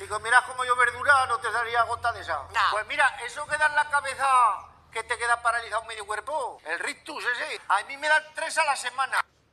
میرا خوش ریا کو اس کو لاکہ پیسا کتنے کہا جی پو ریتو شی آج میرا ترسا لا سیمانا